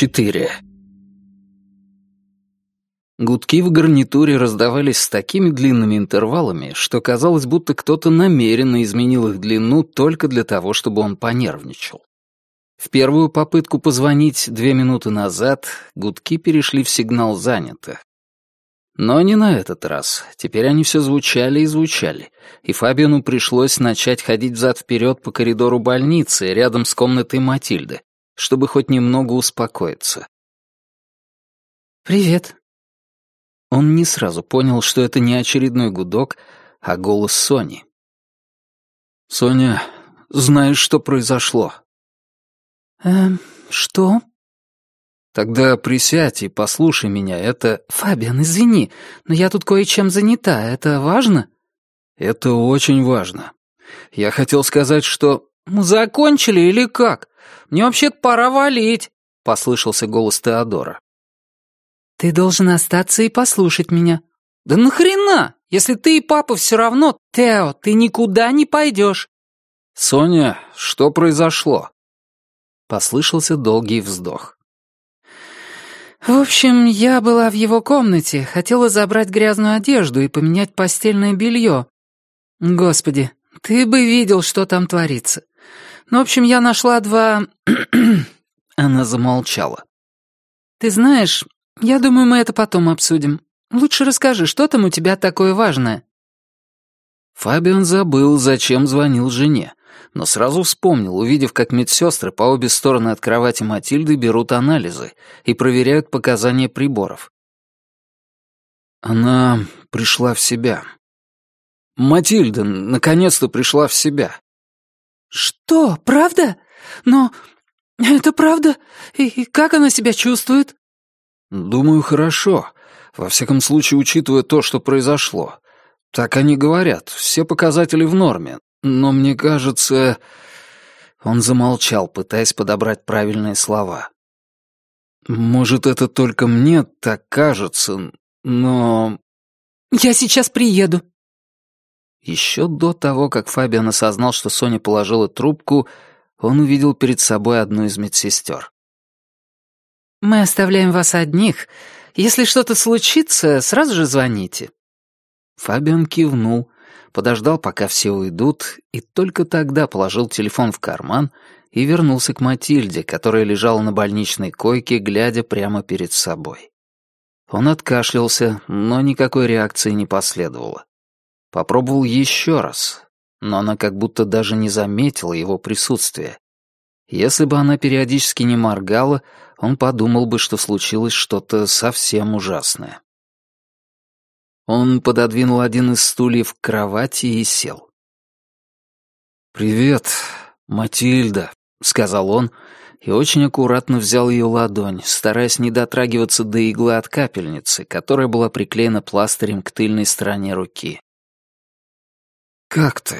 4. Гудки в гарнитуре раздавались с такими длинными интервалами, что казалось, будто кто-то намеренно изменил их длину только для того, чтобы он понервничал. В первую попытку позвонить две минуты назад гудки перешли в сигнал «занято». Но не на этот раз. Теперь они все звучали и звучали, и Фабиану пришлось начать ходить взад-вперед по коридору больницы рядом с комнатой Матильды, чтобы хоть немного успокоиться. «Привет», он не сразу понял, что это не очередной гудок, а голос Сони. «Соня, знаешь, что произошло?» «Эм, что?» «Тогда присядь и послушай меня, это...» «Фабиан, извини, но я тут кое-чем занята, это важно?» «Это очень важно. Я хотел сказать, что...» «Мы закончили или как? Мне вообще-то пора валить», — послышался голос Теодора. «Ты должен остаться и послушать меня». «Да нахрена? Если ты и папа все равно, Тео, ты никуда не пойдешь». «Соня, что произошло?» Послышался долгий вздох. «В общем, я была в его комнате, хотела забрать грязную одежду и поменять постельное белье. Господи, ты бы видел, что там творится. Ну, в общем, я нашла два...» Она замолчала. «Ты знаешь, «Я думаю, мы это потом обсудим. Лучше расскажи, что там у тебя такое важное?» Фабиан забыл, зачем звонил жене, но сразу вспомнил, увидев, как медсестры по обе стороны от кровати Матильды берут анализы и проверяют показания приборов. Она пришла в себя. Матильда наконец-то пришла в себя. «Что, правда? Но это правда? И как она себя чувствует?» «Думаю, хорошо. Во всяком случае, учитывая то, что произошло. Так они говорят, все показатели в норме. Но мне кажется...» Он замолчал, пытаясь подобрать правильные слова. «Может, это только мне так кажется, но...» «Я сейчас приеду». Еще до того, как Фабиан осознал, что Соня положила трубку, он увидел перед собой одну из медсестер. «Мы оставляем вас одних. Если что-то случится, сразу же звоните». Фабиан кивнул, подождал, пока все уйдут, и только тогда положил телефон в карман и вернулся к Матильде, которая лежала на больничной койке, глядя прямо перед собой. Он откашлялся, но никакой реакции не последовало. Попробовал еще раз, но она как будто даже не заметила его присутствия. Если бы она периодически не моргала, он подумал бы, что случилось что-то совсем ужасное. Он пододвинул один из стульев к кровати и сел. «Привет, Матильда», — сказал он, и очень аккуратно взял ее ладонь, стараясь не дотрагиваться до иглы от капельницы, которая была приклеена пластырем к тыльной стороне руки. «Как ты?»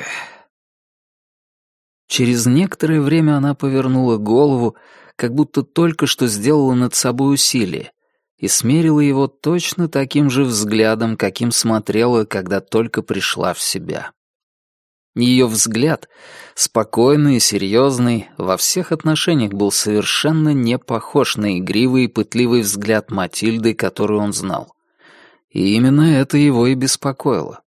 Через некоторое время она повернула голову, как будто только что сделала над собой усилие, и смерила его точно таким же взглядом, каким смотрела, когда только пришла в себя. Ее взгляд, спокойный и серьезный, во всех отношениях был совершенно не похож на игривый и пытливый взгляд Матильды, которую он знал. И именно это его и беспокоило.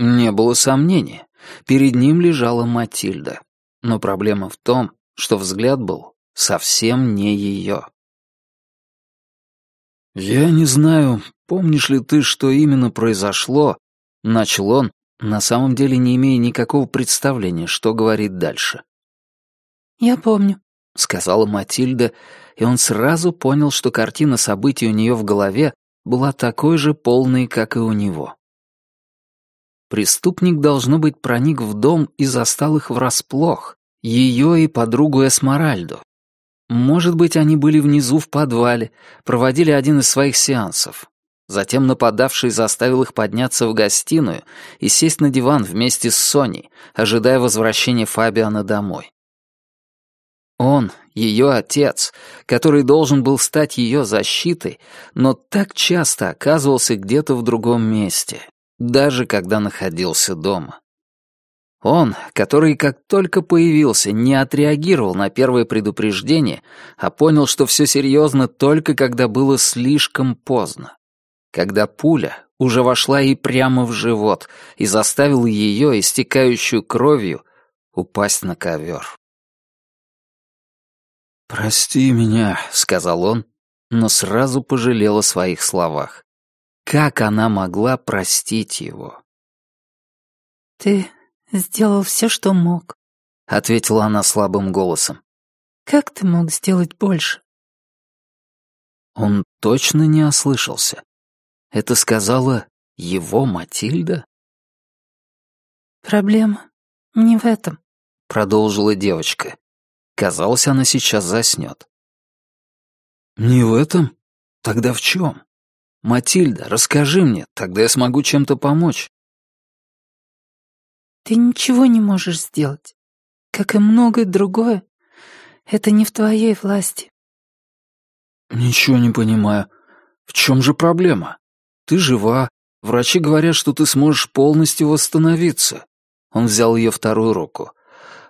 Не было сомнения, перед ним лежала Матильда. Но проблема в том, что взгляд был совсем не ее. «Я не знаю, помнишь ли ты, что именно произошло?» — начал он, на самом деле не имея никакого представления, что говорит дальше. «Я помню», — сказала Матильда, и он сразу понял, что картина событий у нее в голове была такой же полной, как и у него. Преступник, должно быть, проник в дом и застал их врасплох, ее и подругу Эсмаральду, может быть, они были внизу в подвале, проводили один из своих сеансов. Затем нападавший заставил их подняться в гостиную и сесть на диван вместе с Соней, ожидая возвращения Фабиана домой. Он, ее отец, который должен был стать ее защитой, но так часто оказывался где-то в другом месте, даже когда находился дома. Он, который как только появился, не отреагировал на первое предупреждение, а понял, что все серьезно только когда было слишком поздно. Когда пуля уже вошла ей прямо в живот и заставила ее, истекающую кровью, упасть на ковер. «Прости меня», — сказал он, но сразу пожалел о своих словах. Как она могла простить его? «Ты сделал все, что мог», — ответила она слабым голосом. «Как ты мог сделать больше?» Он точно не ослышался. Это сказала его Матильда? «Проблема не в этом», — продолжила девочка. Казалось, она сейчас заснет. «Не в этом? Тогда в чем? Матильда, расскажи мне, тогда я смогу чем-то помочь». «Ты ничего не можешь сделать. Как и многое другое, это не в твоей власти». «Ничего не понимаю. В чем же проблема?» Ты жива. Врачи говорят, что ты сможешь полностью восстановиться. Он взял ее вторую руку.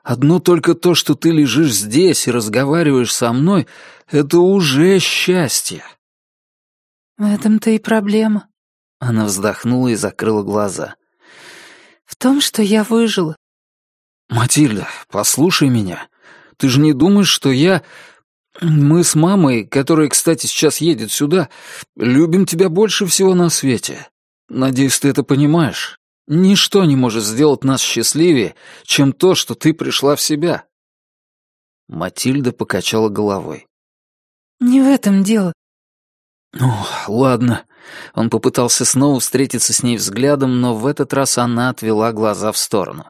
Одно только то, что ты лежишь здесь и разговариваешь со мной, это уже счастье. В этом-то и проблема. Она вздохнула и закрыла глаза. В том, что я выжила. Матильда, послушай меня. Ты же не думаешь, что я... Мы с мамой, которая, кстати, сейчас едет сюда, любим тебя больше всего на свете. Надеюсь, ты это понимаешь. Ничто не может сделать нас счастливее, чем то, что ты пришла в себя». Матильда покачала головой. «Не в этом дело». «Ну, ладно». Он попытался снова встретиться с ней взглядом, но в этот раз она отвела глаза в сторону.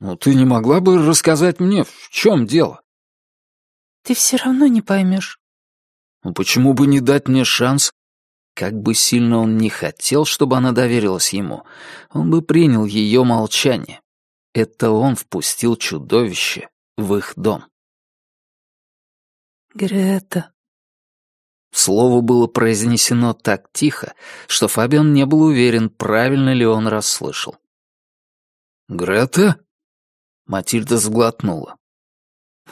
«Ну, ты не могла бы рассказать мне, в чем дело?» Ты все равно не поймешь. Ну почему бы не дать мне шанс? Как бы сильно он не хотел, чтобы она доверилась ему, он бы принял ее молчание. Это он впустил чудовище в их дом. Грета. Слово было произнесено так тихо, что Фабиан не был уверен, правильно ли он расслышал. «Грета?» Матильда сглотнула.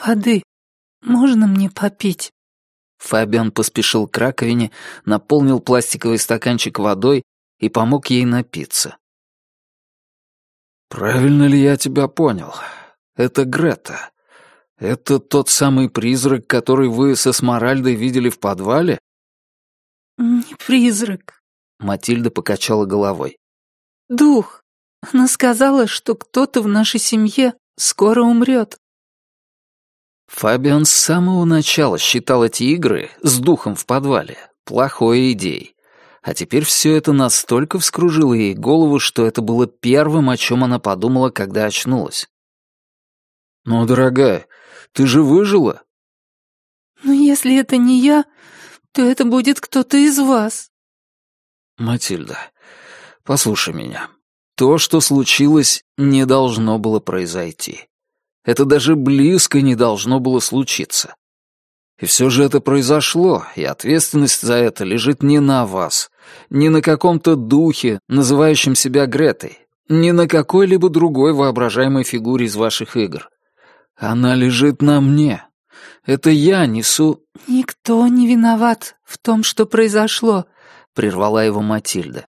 «Воды», «Можно мне попить?» Фабиан поспешил к раковине, наполнил пластиковый стаканчик водой и помог ей напиться. «Правильно ли я тебя понял? Это Грета. Это тот самый призрак, который вы со Смаральдой видели в подвале?» «Не призрак», — Матильда покачала головой. «Дух. Она сказала, что кто-то в нашей семье скоро умрет. Фабиан с самого начала считал эти игры с духом в подвале плохой идеей. А теперь все это настолько вскружило ей голову, что это было первым, о чем она подумала, когда очнулась. «Ну, дорогая, ты же выжила?» «Ну, если это не я, то это будет кто-то из вас». «Матильда, послушай меня. То, что случилось, не должно было произойти. Это даже близко не должно было случиться. И все же это произошло, и ответственность за это лежит не на вас, не на каком-то духе, называющем себя Гретой, не на какой-либо другой воображаемой фигуре из ваших игр. Она лежит на мне. Это я несу...» «Никто не виноват в том, что произошло», — прервала его Матильда.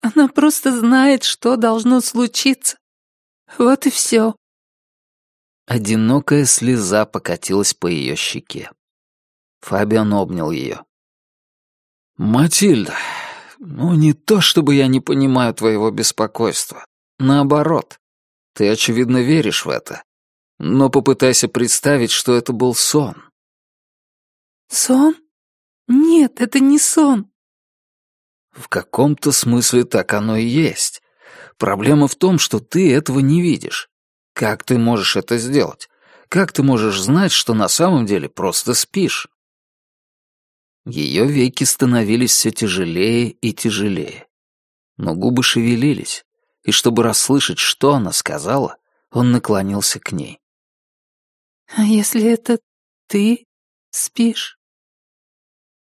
«Она просто знает, что должно случиться. Вот и все». Одинокая слеза покатилась по ее щеке. Фабиан обнял ее. «Матильда, ну не то чтобы я не понимаю твоего беспокойства. Наоборот, ты, очевидно, веришь в это. Но попытайся представить, что это был сон». «Сон? Нет, это не сон». В каком-то смысле так оно и есть. Проблема в том, что ты этого не видишь. Как ты можешь это сделать? Как ты можешь знать, что на самом деле просто спишь? Ее веки становились все тяжелее и тяжелее. Но губы шевелились, и чтобы расслышать, что она сказала, он наклонился к ней. «А если это ты спишь?»